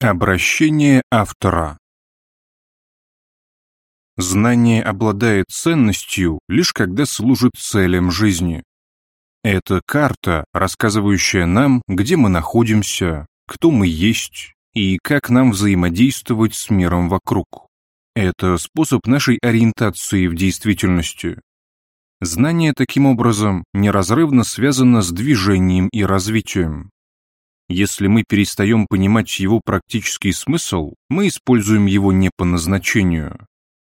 Обращение автора Знание обладает ценностью лишь когда служит целям жизни. Это карта, рассказывающая нам, где мы находимся, кто мы есть и как нам взаимодействовать с миром вокруг. Это способ нашей ориентации в действительности. Знание таким образом неразрывно связано с движением и развитием. Если мы перестаем понимать его практический смысл, мы используем его не по назначению.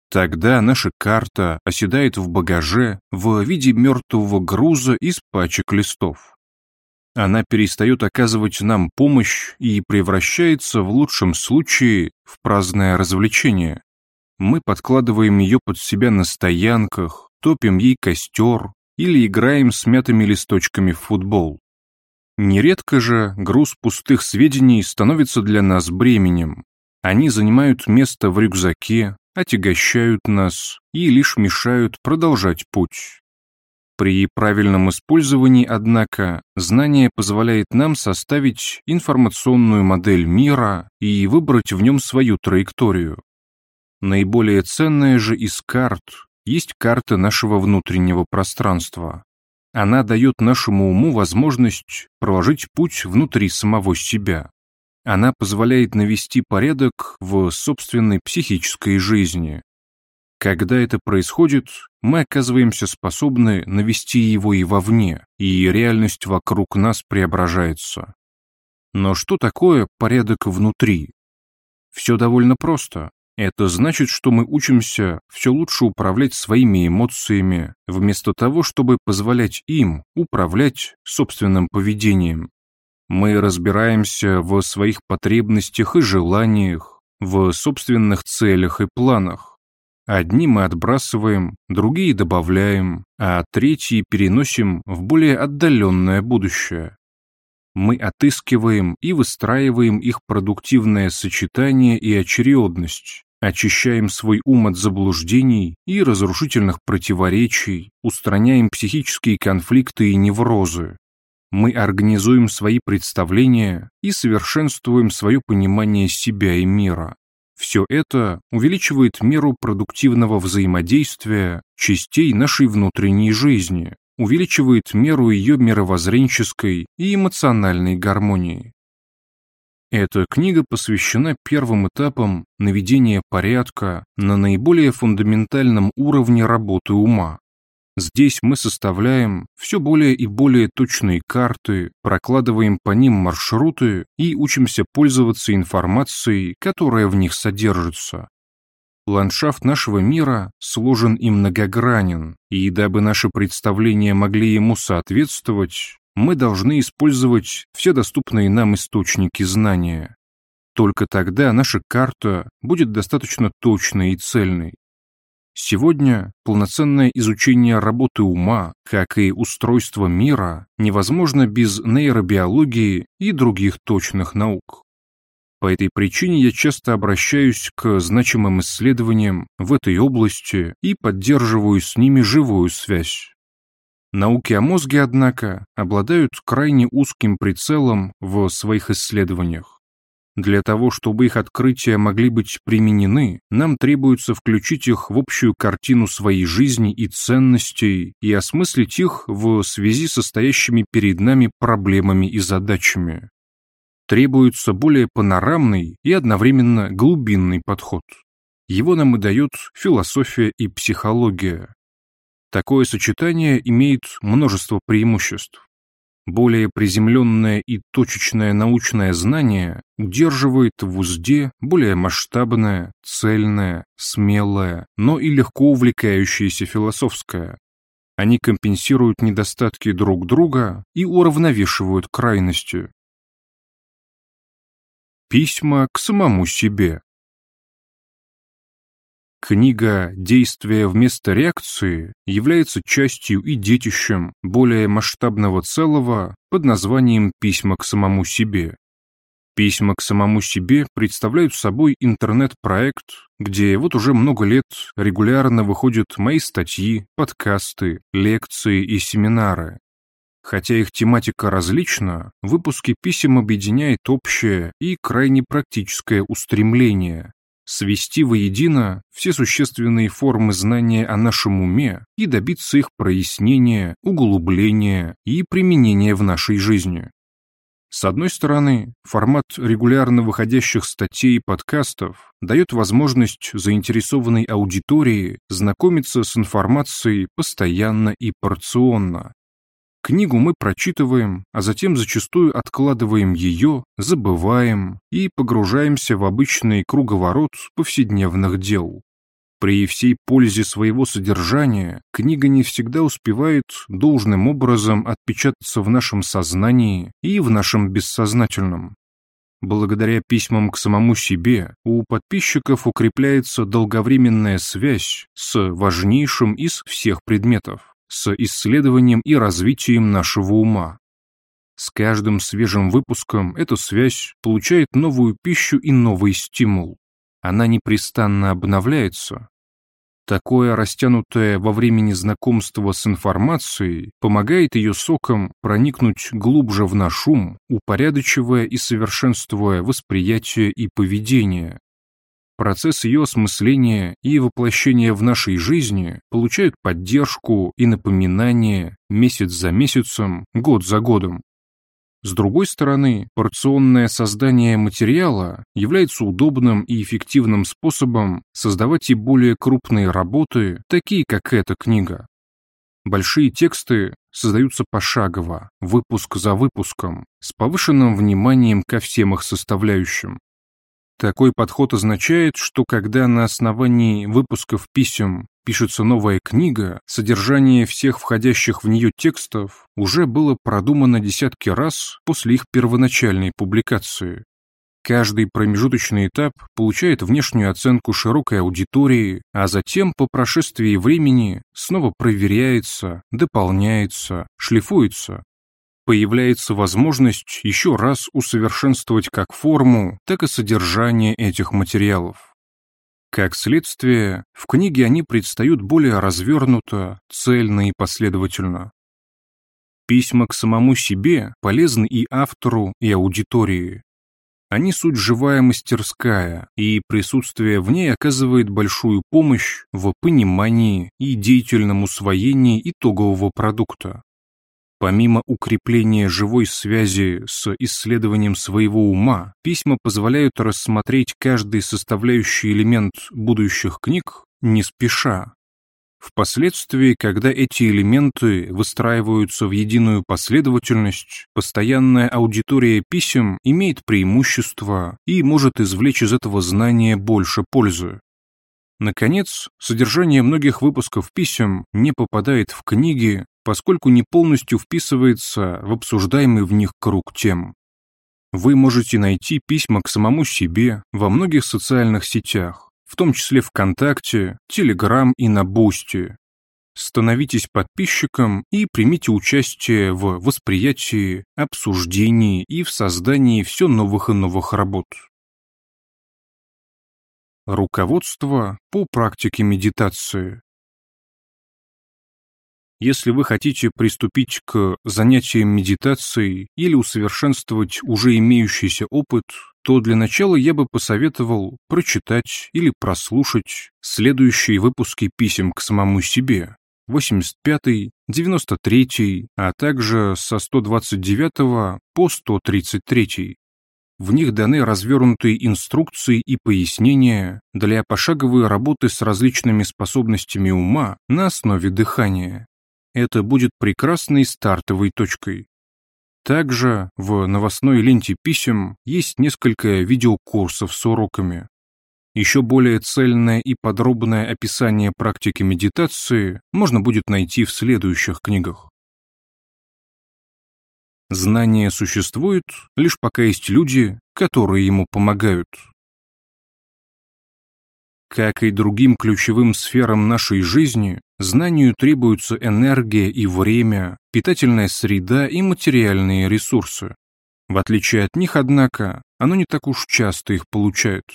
Тогда наша карта оседает в багаже в виде мертвого груза из пачек листов. Она перестает оказывать нам помощь и превращается в лучшем случае в праздное развлечение. Мы подкладываем ее под себя на стоянках, топим ей костер или играем с мятыми листочками в футбол. Нередко же груз пустых сведений становится для нас бременем. Они занимают место в рюкзаке, отягощают нас и лишь мешают продолжать путь. При правильном использовании, однако, знание позволяет нам составить информационную модель мира и выбрать в нем свою траекторию. Наиболее ценная же из карт есть карта нашего внутреннего пространства. Она дает нашему уму возможность проложить путь внутри самого себя. Она позволяет навести порядок в собственной психической жизни. Когда это происходит, мы оказываемся способны навести его и вовне, и реальность вокруг нас преображается. Но что такое порядок внутри? Все довольно просто. Это значит, что мы учимся все лучше управлять своими эмоциями, вместо того, чтобы позволять им управлять собственным поведением. Мы разбираемся в своих потребностях и желаниях, в собственных целях и планах. Одни мы отбрасываем, другие добавляем, а третьи переносим в более отдаленное будущее мы отыскиваем и выстраиваем их продуктивное сочетание и очередность, очищаем свой ум от заблуждений и разрушительных противоречий, устраняем психические конфликты и неврозы. Мы организуем свои представления и совершенствуем свое понимание себя и мира. Все это увеличивает меру продуктивного взаимодействия частей нашей внутренней жизни, увеличивает меру ее мировоззренческой и эмоциональной гармонии. Эта книга посвящена первым этапам наведения порядка на наиболее фундаментальном уровне работы ума. Здесь мы составляем все более и более точные карты, прокладываем по ним маршруты и учимся пользоваться информацией, которая в них содержится. Ландшафт нашего мира сложен и многогранен, и дабы наши представления могли ему соответствовать, мы должны использовать все доступные нам источники знания. Только тогда наша карта будет достаточно точной и цельной. Сегодня полноценное изучение работы ума, как и устройства мира, невозможно без нейробиологии и других точных наук. По этой причине я часто обращаюсь к значимым исследованиям в этой области и поддерживаю с ними живую связь. Науки о мозге, однако, обладают крайне узким прицелом в своих исследованиях. Для того, чтобы их открытия могли быть применены, нам требуется включить их в общую картину своей жизни и ценностей и осмыслить их в связи со стоящими перед нами проблемами и задачами требуется более панорамный и одновременно глубинный подход. Его нам и дает философия и психология. Такое сочетание имеет множество преимуществ. Более приземленное и точечное научное знание удерживает в узде более масштабное, цельное, смелое, но и легко увлекающееся философское. Они компенсируют недостатки друг друга и уравновешивают крайности. Письма к самому себе. Книга «Действие вместо реакции» является частью и детищем более масштабного целого под названием «Письма к самому себе». Письма к самому себе представляют собой интернет-проект, где вот уже много лет регулярно выходят мои статьи, подкасты, лекции и семинары. Хотя их тематика различна, выпуски писем объединяет общее и крайне практическое устремление свести воедино все существенные формы знания о нашем уме и добиться их прояснения, углубления и применения в нашей жизни. С одной стороны, формат регулярно выходящих статей и подкастов дает возможность заинтересованной аудитории знакомиться с информацией постоянно и порционно, Книгу мы прочитываем, а затем зачастую откладываем ее, забываем и погружаемся в обычный круговорот повседневных дел. При всей пользе своего содержания книга не всегда успевает должным образом отпечататься в нашем сознании и в нашем бессознательном. Благодаря письмам к самому себе у подписчиков укрепляется долговременная связь с важнейшим из всех предметов с исследованием и развитием нашего ума. С каждым свежим выпуском эта связь получает новую пищу и новый стимул. Она непрестанно обновляется. Такое растянутое во времени знакомство с информацией помогает ее сокам проникнуть глубже в наш ум, упорядочивая и совершенствуя восприятие и поведение, Процесс ее осмысления и воплощения в нашей жизни получают поддержку и напоминание месяц за месяцем, год за годом. С другой стороны, порционное создание материала является удобным и эффективным способом создавать и более крупные работы, такие как эта книга. Большие тексты создаются пошагово, выпуск за выпуском, с повышенным вниманием ко всем их составляющим. Такой подход означает, что когда на основании выпусков писем пишется новая книга, содержание всех входящих в нее текстов уже было продумано десятки раз после их первоначальной публикации. Каждый промежуточный этап получает внешнюю оценку широкой аудитории, а затем по прошествии времени снова проверяется, дополняется, шлифуется, появляется возможность еще раз усовершенствовать как форму, так и содержание этих материалов. Как следствие, в книге они предстают более развернуто, цельно и последовательно. Письма к самому себе полезны и автору, и аудитории. Они суть живая мастерская, и присутствие в ней оказывает большую помощь в понимании и деятельном усвоении итогового продукта. Помимо укрепления живой связи с исследованием своего ума, письма позволяют рассмотреть каждый составляющий элемент будущих книг не спеша. Впоследствии, когда эти элементы выстраиваются в единую последовательность, постоянная аудитория писем имеет преимущество и может извлечь из этого знания больше пользы. Наконец, содержание многих выпусков писем не попадает в книги, поскольку не полностью вписывается в обсуждаемый в них круг тем. Вы можете найти письма к самому себе во многих социальных сетях, в том числе ВКонтакте, Телеграм и на Бусти. Становитесь подписчиком и примите участие в восприятии, обсуждении и в создании все новых и новых работ. Руководство по практике медитации если вы хотите приступить к занятиям медитацией или усовершенствовать уже имеющийся опыт, то для начала я бы посоветовал прочитать или прослушать следующие выпуски писем к самому себе, 85, 93, а также со 129 по 133. В них даны развернутые инструкции и пояснения для пошаговой работы с различными способностями ума на основе дыхания это будет прекрасной стартовой точкой. Также в новостной ленте писем есть несколько видеокурсов с уроками. Еще более цельное и подробное описание практики медитации можно будет найти в следующих книгах. Знание существует, лишь пока есть люди, которые ему помогают. Как и другим ключевым сферам нашей жизни, знанию требуются энергия и время, питательная среда и материальные ресурсы. В отличие от них, однако, оно не так уж часто их получает.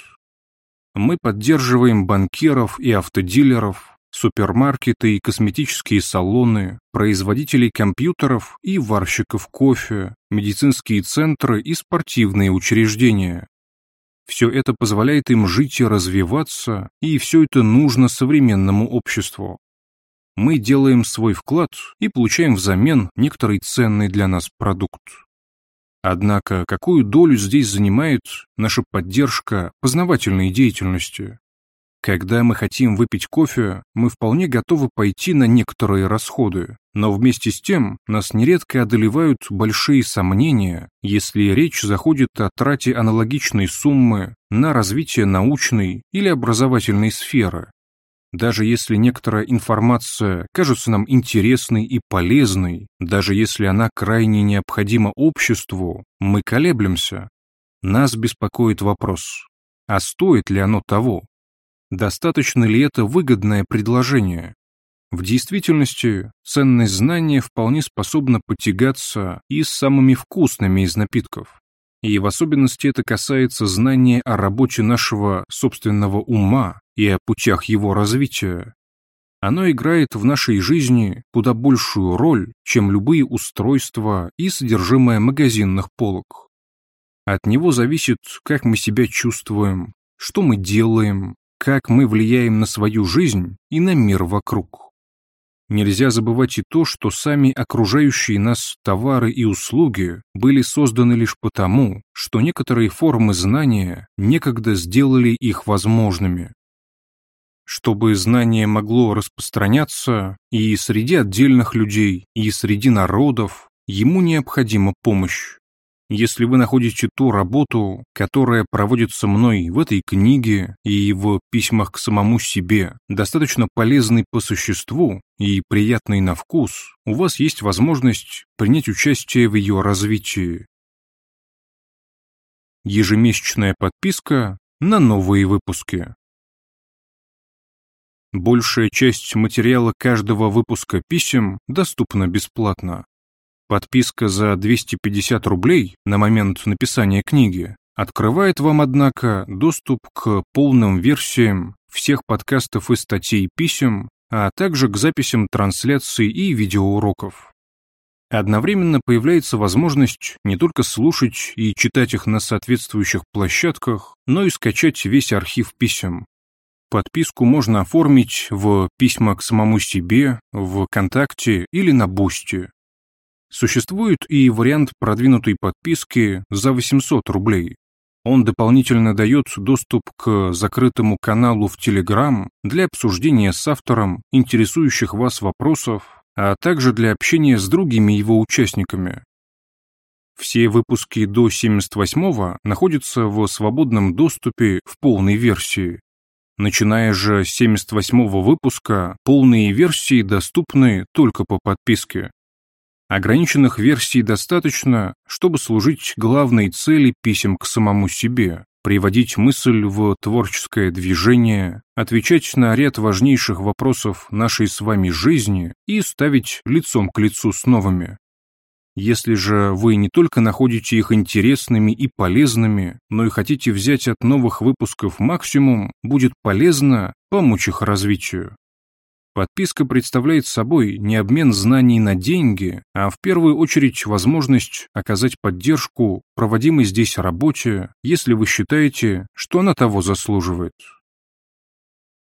Мы поддерживаем банкиров и автодилеров, супермаркеты и косметические салоны, производителей компьютеров и варщиков кофе, медицинские центры и спортивные учреждения. Все это позволяет им жить и развиваться, и все это нужно современному обществу. Мы делаем свой вклад и получаем взамен некоторый ценный для нас продукт. Однако, какую долю здесь занимает наша поддержка познавательной деятельности? Когда мы хотим выпить кофе, мы вполне готовы пойти на некоторые расходы, но вместе с тем нас нередко одолевают большие сомнения, если речь заходит о трате аналогичной суммы на развитие научной или образовательной сферы. Даже если некоторая информация кажется нам интересной и полезной, даже если она крайне необходима обществу, мы колеблемся. Нас беспокоит вопрос, а стоит ли оно того? Достаточно ли это выгодное предложение? В действительности, ценность знания вполне способна потягаться и с самыми вкусными из напитков. И в особенности это касается знания о работе нашего собственного ума и о путях его развития. Оно играет в нашей жизни куда большую роль, чем любые устройства и содержимое магазинных полок. От него зависит, как мы себя чувствуем, что мы делаем, как мы влияем на свою жизнь и на мир вокруг. Нельзя забывать и то, что сами окружающие нас товары и услуги были созданы лишь потому, что некоторые формы знания некогда сделали их возможными. Чтобы знание могло распространяться и среди отдельных людей, и среди народов, ему необходима помощь. Если вы находите ту работу, которая проводится мной в этой книге и в письмах к самому себе, достаточно полезной по существу и приятной на вкус, у вас есть возможность принять участие в ее развитии. Ежемесячная подписка на новые выпуски. Большая часть материала каждого выпуска писем доступна бесплатно. Подписка за 250 рублей на момент написания книги открывает вам, однако, доступ к полным версиям всех подкастов и статей писем, а также к записям трансляций и видеоуроков. Одновременно появляется возможность не только слушать и читать их на соответствующих площадках, но и скачать весь архив писем. Подписку можно оформить в письма к самому себе, в ВКонтакте или на Бусти. Существует и вариант продвинутой подписки за 800 рублей. Он дополнительно дает доступ к закрытому каналу в Telegram для обсуждения с автором интересующих вас вопросов, а также для общения с другими его участниками. Все выпуски до 78-го находятся в свободном доступе в полной версии. Начиная же с 78-го выпуска, полные версии доступны только по подписке. Ограниченных версий достаточно, чтобы служить главной цели писем к самому себе, приводить мысль в творческое движение, отвечать на ряд важнейших вопросов нашей с вами жизни и ставить лицом к лицу с новыми. Если же вы не только находите их интересными и полезными, но и хотите взять от новых выпусков максимум, будет полезно помочь их развитию. Подписка представляет собой не обмен знаний на деньги, а в первую очередь возможность оказать поддержку проводимой здесь работе, если вы считаете, что она того заслуживает.